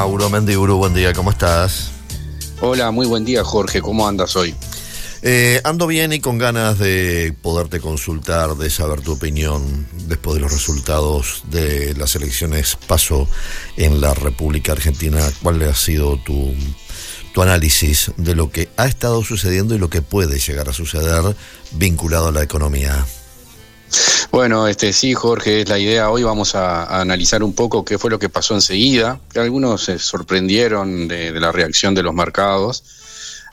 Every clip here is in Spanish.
Mauro Mendiburu, buen día, ¿cómo estás? Hola, muy buen día Jorge, ¿cómo andas hoy? Eh, ando bien y con ganas de poderte consultar, de saber tu opinión después de los resultados de las elecciones paso en la República Argentina. ¿Cuál ha sido tu, tu análisis de lo que ha estado sucediendo y lo que puede llegar a suceder vinculado a la economía? Bueno, este sí, Jorge, es la idea. Hoy vamos a, analizar un poco qué fue lo que pasó enseguida. Algunos se sorprendieron de la reacción de los mercados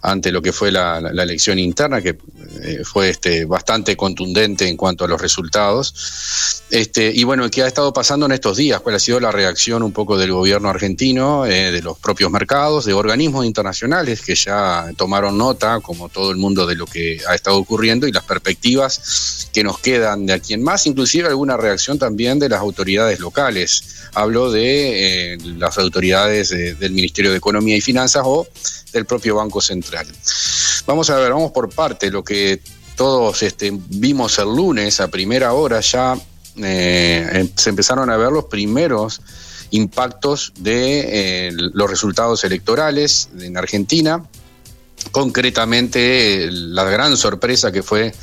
ante lo que fue la, elección interna, que eh, fue este, bastante contundente en cuanto a los resultados. Este, y bueno, ¿qué ha estado pasando en estos días? ¿Cuál ha sido la reacción un poco del gobierno argentino, eh, de los propios mercados, de organismos internacionales que ya tomaron nota, como todo el mundo, de lo que ha estado ocurriendo y las perspectivas que nos quedan de aquí en más, inclusive alguna reacción también de las autoridades locales. Hablo de eh, las autoridades del Ministerio de Economía y Finanzas o del propio Banco Central. Vamos a ver, vamos por parte, lo que todos este, vimos el lunes a primera hora ya eh, em, se empezaron a ver los primeros impactos de eh, los resultados electorales en Argentina, concretamente la gran sorpresa que fue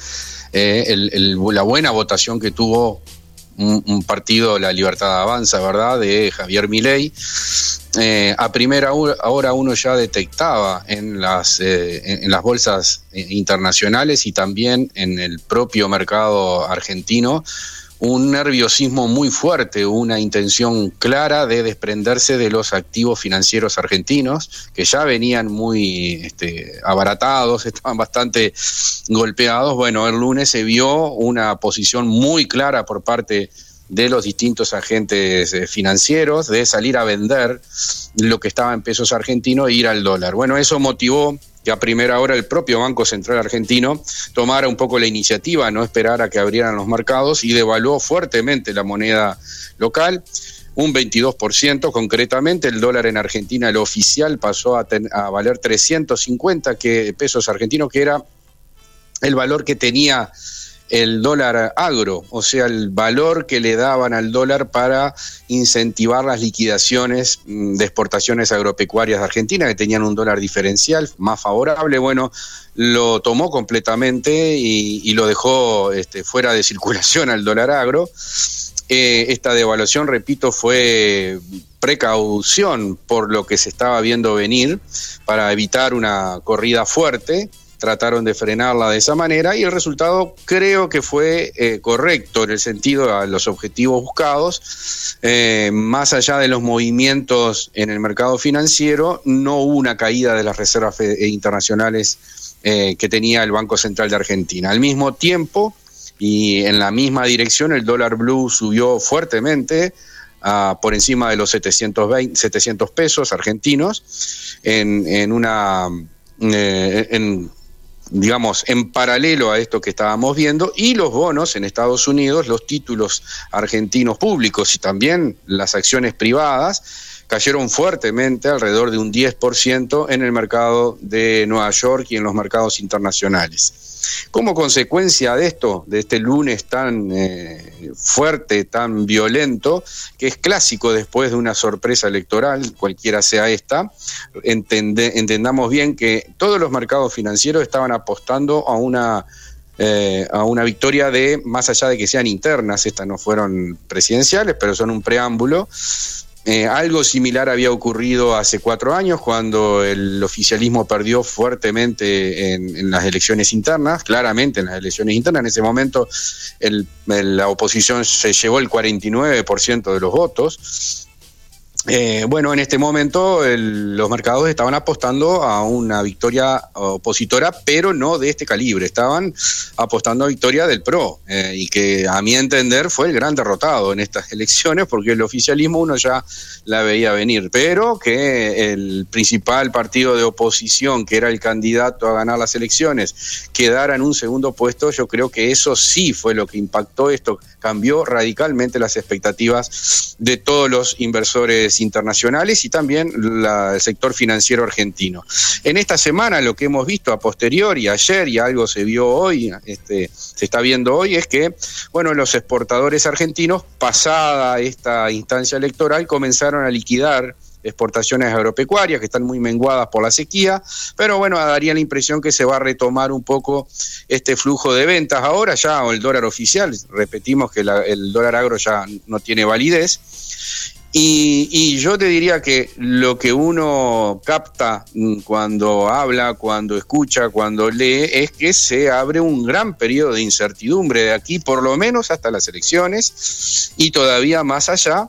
eh, la buena votación que tuvo un, partido, La Libertad Avanza, ¿verdad?, de Javier Milei, eh, a primera hora uno ya detectaba en las, eh, en las bolsas eh, internacionales y también en el propio mercado argentino un nerviosismo muy fuerte, una intención clara de desprenderse de los activos financieros argentinos, que ya venían muy este, abaratados, estaban bastante golpeados. Bueno, el lunes se vio una posición muy clara por parte de los distintos agentes eh, financieros de salir a vender lo que estaba en pesos argentinos e ir al dólar. Bueno, eso motivó que a primera hora el propio Banco Central argentino tomara un poco la iniciativa, no esperar a que abrieran los mercados y devaluó fuertemente la moneda local un 22%, concretamente el dólar en Argentina, el oficial, pasó a, a valer 350 que, pesos argentinos, que era el valor que tenía el dólar agro, o sea, el valor que le daban al dólar para incentivar las liquidaciones mm, de exportaciones agropecuarias de Argentina, que tenían un dólar diferencial más favorable. Bueno, lo tomó completamente y, lo dejó este, fuera de circulación al dólar agro. Eh, esta devaluación, repito, fue precaución por lo que se estaba viendo venir para evitar una corrida fuerte trataron de frenarla de esa manera y el resultado creo que fue eh, correcto en el sentido de los objetivos buscados. Eh, más allá de los movimientos en el mercado financiero, no hubo una caída de las reservas eh, internacionales que tenía el Banco Central de Argentina. Al mismo tiempo y en la misma dirección, el dólar blue subió fuertemente. por encima de los 720, 700 pesos argentinos en, en una en digamos, en paralelo a esto que estábamos viendo, y los bonos en Estados Unidos, los títulos argentinos públicos y también las acciones privadas, cayeron fuertemente, alrededor de un 10% en el mercado de Nueva York y en los mercados internacionales. Como consecuencia de esto, de este lunes tan eh, fuerte, tan violento, que es clásico después de una sorpresa electoral, cualquiera sea esta, entendamos bien que todos los mercados financieros estaban apostando a una eh, a una victoria de, más allá de que sean internas, estas no fueron presidenciales, pero son un preámbulo, eh, algo similar había ocurrido hace cuatro años cuando el oficialismo perdió fuertemente en, las elecciones internas, claramente en las elecciones internas. En ese momento la oposición se llevó el 49% de los votos. Eh, bueno, en este momento los mercados estaban apostando a una victoria opositora, pero no de este calibre. Estaban apostando a victoria del PRO eh, y que a mi entender fue el gran derrotado en estas elecciones porque el oficialismo uno ya la veía venir, pero que el principal partido de oposición, que era el candidato a ganar las elecciones, quedara en un segundo puesto, yo creo que eso sí fue lo que impactó esto, cambió radicalmente las expectativas de todos los inversores internacionales y también el sector financiero argentino. En esta semana lo que hemos visto a posteriori, ayer y algo se vio hoy, este, se está viendo hoy, es que bueno, los exportadores argentinos, pasada esta instancia electoral, comenzaron a liquidar exportaciones agropecuarias que están muy menguadas por la sequía, pero bueno, daría la impresión que se va a retomar un poco este flujo de ventas ahora ya, o el dólar oficial, repetimos que el dólar agro ya no tiene validez, y, yo te diría que lo que uno capta mm, cuando habla, cuando escucha, cuando lee, es que se abre un gran periodo de incertidumbre de aquí, por lo menos hasta las elecciones, y todavía más allá,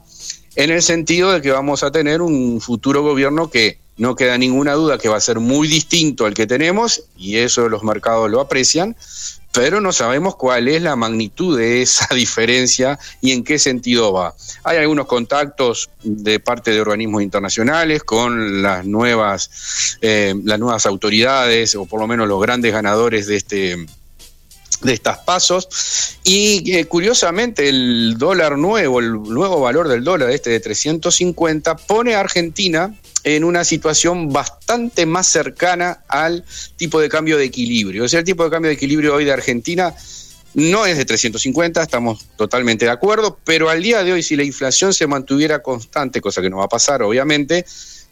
en el sentido de que vamos a tener un futuro gobierno que no queda ninguna duda que va a ser muy distinto al que tenemos, y eso los mercados lo aprecian, pero no sabemos cuál es la magnitud de esa diferencia y en qué sentido va. Hay algunos contactos de parte de organismos internacionales con las nuevas, eh, las nuevas autoridades, o por lo menos los grandes ganadores de este de estas pasos y eh, curiosamente el dólar nuevo, el nuevo valor del dólar este de 350 pone a Argentina en una situación bastante más cercana al tipo de cambio de equilibrio. O sea, el tipo de cambio de equilibrio hoy de Argentina no es de 350, estamos totalmente de acuerdo, pero al día de hoy si la inflación se mantuviera constante, cosa que no va a pasar obviamente,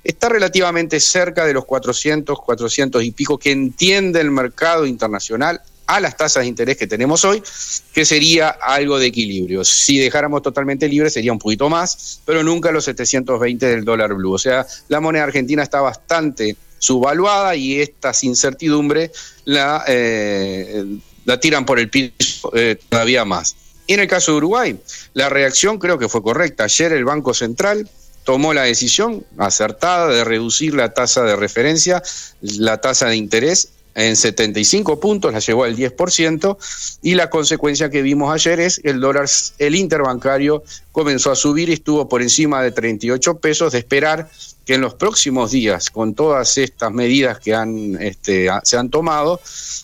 está relativamente cerca de los 400, 400 y pico que entiende el mercado internacional a las tasas de interés que tenemos hoy, que sería algo de equilibrio. Si dejáramos totalmente libre sería un poquito más, pero nunca los 720 del dólar blue. O sea, la moneda argentina está bastante subvaluada y estas incertidumbre la, eh, la tiran por el piso eh, todavía más. Y en el caso de Uruguay, la reacción creo que fue correcta. Ayer el Banco Central tomó la decisión acertada de reducir la tasa de referencia, la tasa de interés en 75 puntos, la llevó al 10%, y la consecuencia que vimos ayer es el dólar, el interbancario comenzó a subir y estuvo por encima de 38 pesos, de esperar que en los próximos días, con todas estas medidas que han, este, se han tomado,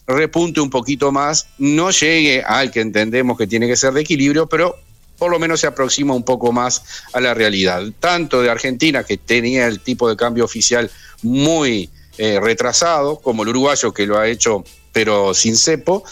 repunte un poquito más, no llegue al que entendemos que tiene que ser de equilibrio, pero por lo menos se aproxima un poco más a la realidad. Tanto de Argentina, que tenía el tipo de cambio oficial muy eh, retrasado, como el uruguayo que lo ha hecho pero sin cepo,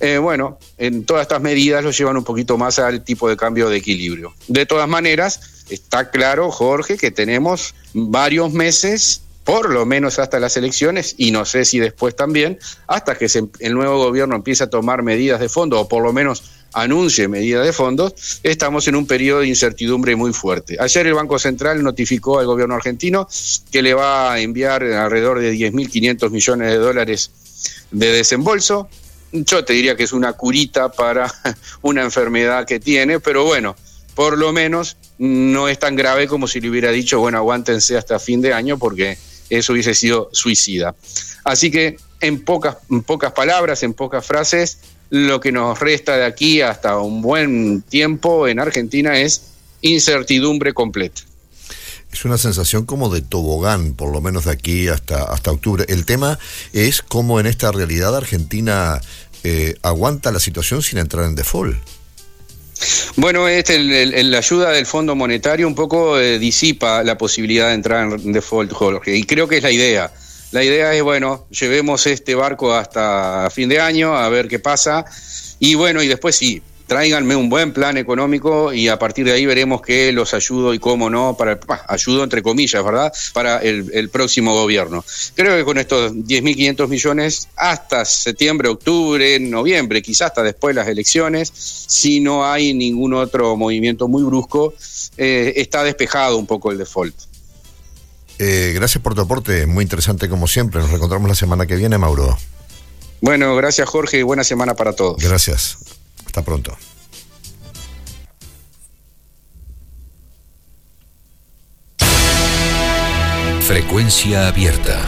eh, bueno, en todas estas medidas lo llevan un poquito más al tipo de cambio de equilibrio. De todas maneras, está claro, Jorge, que tenemos varios meses por lo menos hasta las elecciones, y no sé si después también, hasta que el nuevo gobierno empiece a tomar medidas de fondo, o por lo menos anuncie medidas de fondos, estamos en un periodo de incertidumbre muy fuerte. Ayer el Banco Central notificó al gobierno argentino que le va a enviar alrededor de 10.500 millones de dólares de desembolso. Yo te diría que es una curita para una enfermedad que tiene, pero bueno, por lo menos no es tan grave como si le hubiera dicho, bueno, aguántense hasta fin de año porque eso hubiese sido suicida. Así que en pocas, en pocas palabras, en pocas frases, lo que nos resta de aquí hasta un buen tiempo en Argentina es incertidumbre completa. Es una sensación como de tobogán, por lo menos de aquí hasta, hasta octubre. El tema es cómo en esta realidad Argentina eh, aguanta la situación sin entrar en default. Bueno, este, la ayuda del Fondo Monetario un poco eh, disipa la posibilidad de entrar en default, Jorge, y creo que es la idea. La idea es, bueno, llevemos este barco hasta fin de año a ver qué pasa. Y bueno, y después sí, tráiganme un buen plan económico y a partir de ahí veremos qué los ayudo y cómo no, para ayudo entre comillas, ¿verdad? Para el, próximo gobierno. Creo que con estos 10.500 millones hasta septiembre, octubre, noviembre, quizás hasta después de las elecciones, si no hay ningún otro movimiento muy brusco, eh, está despejado un poco el default. Eh, gracias por tu aporte, muy interesante como siempre. Nos reencontramos la semana que viene, Mauro. Bueno, gracias Jorge y buena semana para todos. Gracias. Hasta pronto. Frecuencia abierta.